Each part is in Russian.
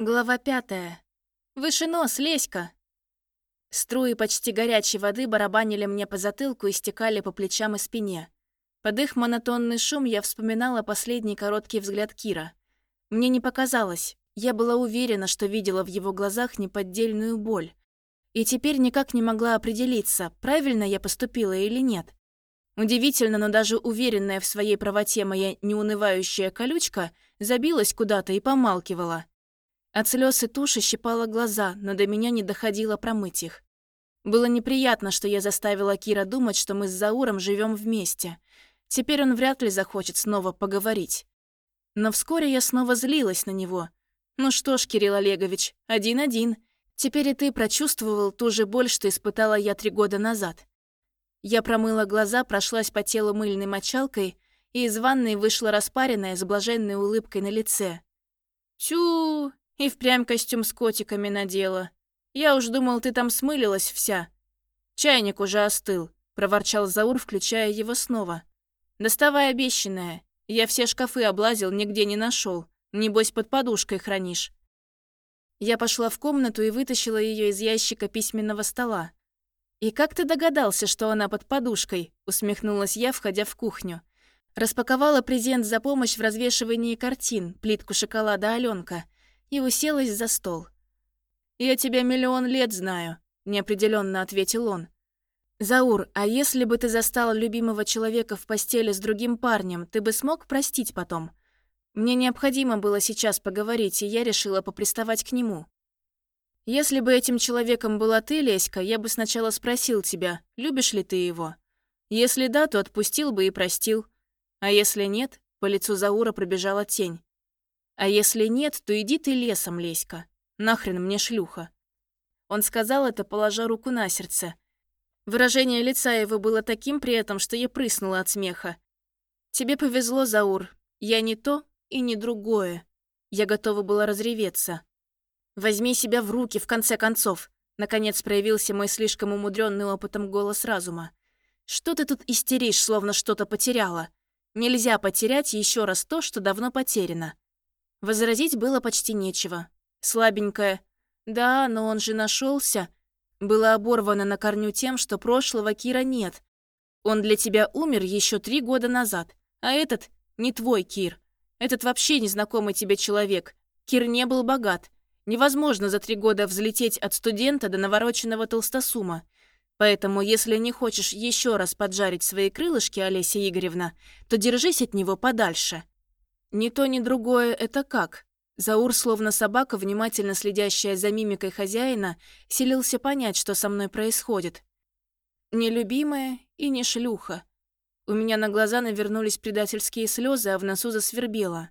Глава пятая. «Выше нос, лезь-ка!» Струи почти горячей воды барабанили мне по затылку и стекали по плечам и спине. Под их монотонный шум я вспоминала последний короткий взгляд Кира. Мне не показалось. Я была уверена, что видела в его глазах неподдельную боль. И теперь никак не могла определиться, правильно я поступила или нет. Удивительно, но даже уверенная в своей правоте моя неунывающая колючка забилась куда-то и помалкивала. От слез и туши щипала глаза, но до меня не доходило промыть их. Было неприятно, что я заставила Кира думать, что мы с Зауром живем вместе. Теперь он вряд ли захочет снова поговорить. Но вскоре я снова злилась на него. «Ну что ж, Кирилл Олегович, один-один. Теперь и ты прочувствовал ту же боль, что испытала я три года назад». Я промыла глаза, прошлась по телу мыльной мочалкой и из ванной вышла распаренная с блаженной улыбкой на лице. «Тю, и впрямь костюм с котиками надела. Я уж думал, ты там смылилась вся. Чайник уже остыл, проворчал Заур, включая его снова. Доставай обещанное. Я все шкафы облазил, нигде не нашел. Небось, под подушкой хранишь. Я пошла в комнату и вытащила ее из ящика письменного стола. «И как ты догадался, что она под подушкой?» – усмехнулась я, входя в кухню. Распаковала презент за помощь в развешивании картин, плитку шоколада Аленка, и уселась за стол. «Я тебя миллион лет знаю», — неопределенно ответил он. «Заур, а если бы ты застал любимого человека в постели с другим парнем, ты бы смог простить потом? Мне необходимо было сейчас поговорить, и я решила поприставать к нему. Если бы этим человеком была ты, Леська, я бы сначала спросил тебя, любишь ли ты его? Если да, то отпустил бы и простил. А если нет, по лицу Заура пробежала тень. А если нет, то иди ты лесом, Леська. Нахрен мне шлюха. Он сказал это, положа руку на сердце. Выражение лица его было таким при этом, что я прыснула от смеха. «Тебе повезло, Заур. Я не то и не другое». Я готова была разреветься. «Возьми себя в руки, в конце концов!» Наконец проявился мой слишком умудренный опытом голос разума. «Что ты тут истеришь, словно что-то потеряла? Нельзя потерять еще раз то, что давно потеряно. Возразить было почти нечего. Слабенькое «Да, но он же нашелся было оборвано на корню тем, что прошлого Кира нет. Он для тебя умер еще три года назад, а этот не твой Кир. Этот вообще незнакомый тебе человек. Кир не был богат. Невозможно за три года взлететь от студента до навороченного толстосума. Поэтому, если не хочешь еще раз поджарить свои крылышки, Олеся Игоревна, то держись от него подальше. Ни то, ни другое — это как? Заур, словно собака, внимательно следящая за мимикой хозяина, селился понять, что со мной происходит. Нелюбимая и не шлюха. У меня на глаза навернулись предательские слезы, а в носу засвербело.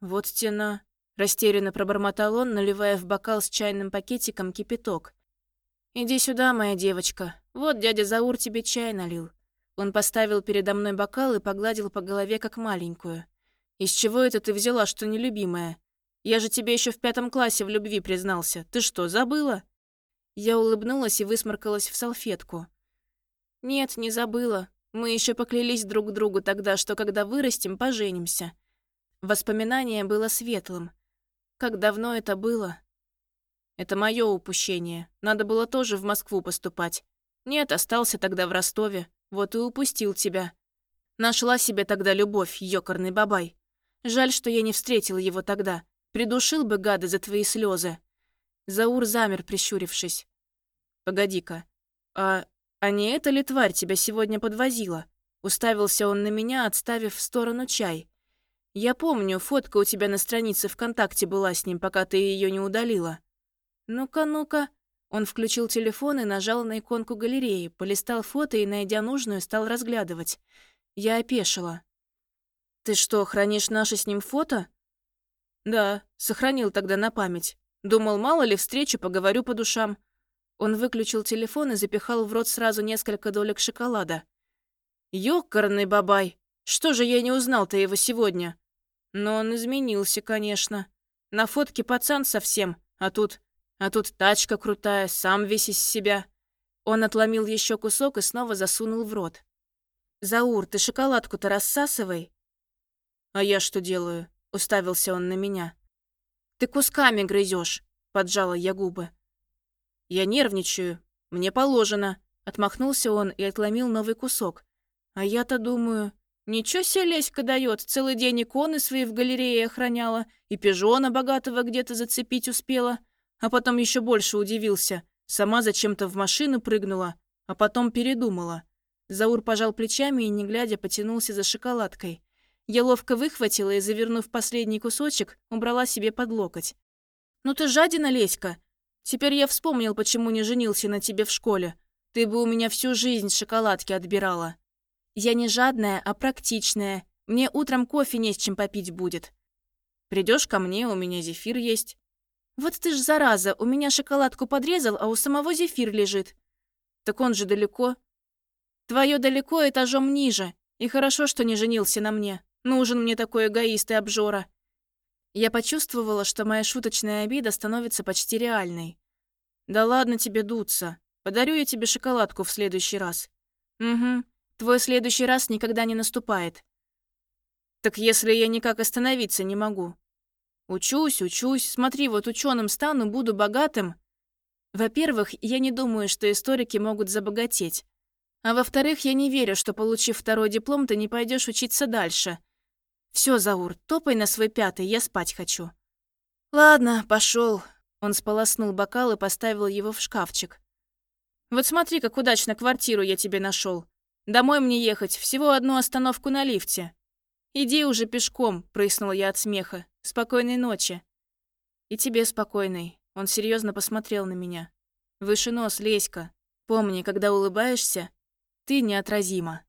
«Вот стена», — растерянно пробормотал он, наливая в бокал с чайным пакетиком кипяток. «Иди сюда, моя девочка. Вот дядя Заур тебе чай налил». Он поставил передо мной бокал и погладил по голове, как маленькую. «Из чего это ты взяла, что нелюбимая? Я же тебе еще в пятом классе в любви признался. Ты что, забыла?» Я улыбнулась и высморкалась в салфетку. «Нет, не забыла. Мы еще поклялись друг другу тогда, что когда вырастем, поженимся». Воспоминание было светлым. Как давно это было? Это мое упущение. Надо было тоже в Москву поступать. Нет, остался тогда в Ростове. Вот и упустил тебя. Нашла себе тогда любовь, ёкарный бабай. Жаль, что я не встретила его тогда. Придушил бы гада за твои слезы. Заур замер, прищурившись. «Погоди-ка, а, а не эта ли тварь тебя сегодня подвозила?» Уставился он на меня, отставив в сторону чай. «Я помню, фотка у тебя на странице ВКонтакте была с ним, пока ты ее не удалила». «Ну-ка, ну-ка». Он включил телефон и нажал на иконку галереи, полистал фото и, найдя нужную, стал разглядывать. Я опешила. «Ты что, хранишь наши с ним фото?» «Да, сохранил тогда на память. Думал, мало ли встречу, поговорю по душам». Он выключил телефон и запихал в рот сразу несколько долек шоколада. «Ёкарный бабай! Что же я не узнал-то его сегодня?» Но он изменился, конечно. На фотке пацан совсем, а тут... А тут тачка крутая, сам весь из себя. Он отломил еще кусок и снова засунул в рот. «Заур, ты шоколадку-то рассасывай». «А я что делаю?» — уставился он на меня. Ты кусками грызешь, поджала я губы. Я нервничаю. Мне положено. Отмахнулся он и отломил новый кусок. А я-то думаю, ничего себе Леська дает, целый день иконы свои в галерее охраняла, и пижона богатого где-то зацепить успела. А потом еще больше удивился. Сама зачем-то в машину прыгнула, а потом передумала. Заур пожал плечами и, не глядя, потянулся за шоколадкой. Я ловко выхватила и, завернув последний кусочек, убрала себе под локоть. «Ну ты жадина, Леська! Теперь я вспомнил, почему не женился на тебе в школе. Ты бы у меня всю жизнь шоколадки отбирала. Я не жадная, а практичная. Мне утром кофе не с чем попить будет. Придешь ко мне, у меня зефир есть. Вот ты ж зараза, у меня шоколадку подрезал, а у самого зефир лежит. Так он же далеко. Твое далеко этажом ниже. И хорошо, что не женился на мне. Нужен мне такой эгоист и обжора. Я почувствовала, что моя шуточная обида становится почти реальной. Да ладно тебе дуться. Подарю я тебе шоколадку в следующий раз. Угу. Твой следующий раз никогда не наступает. Так если я никак остановиться не могу. Учусь, учусь. Смотри, вот ученым стану, буду богатым. Во-первых, я не думаю, что историки могут забогатеть. А во-вторых, я не верю, что, получив второй диплом, ты не пойдешь учиться дальше. Все, Заур, топай на свой пятый, я спать хочу. Ладно, пошел. Он сполоснул бокал и поставил его в шкафчик. Вот смотри, как удачно квартиру я тебе нашел. Домой мне ехать, всего одну остановку на лифте. Иди уже пешком, прыснула я от смеха. Спокойной ночи. И тебе спокойной. Он серьезно посмотрел на меня. Выше нос, Леська. Помни, когда улыбаешься, ты неотразима.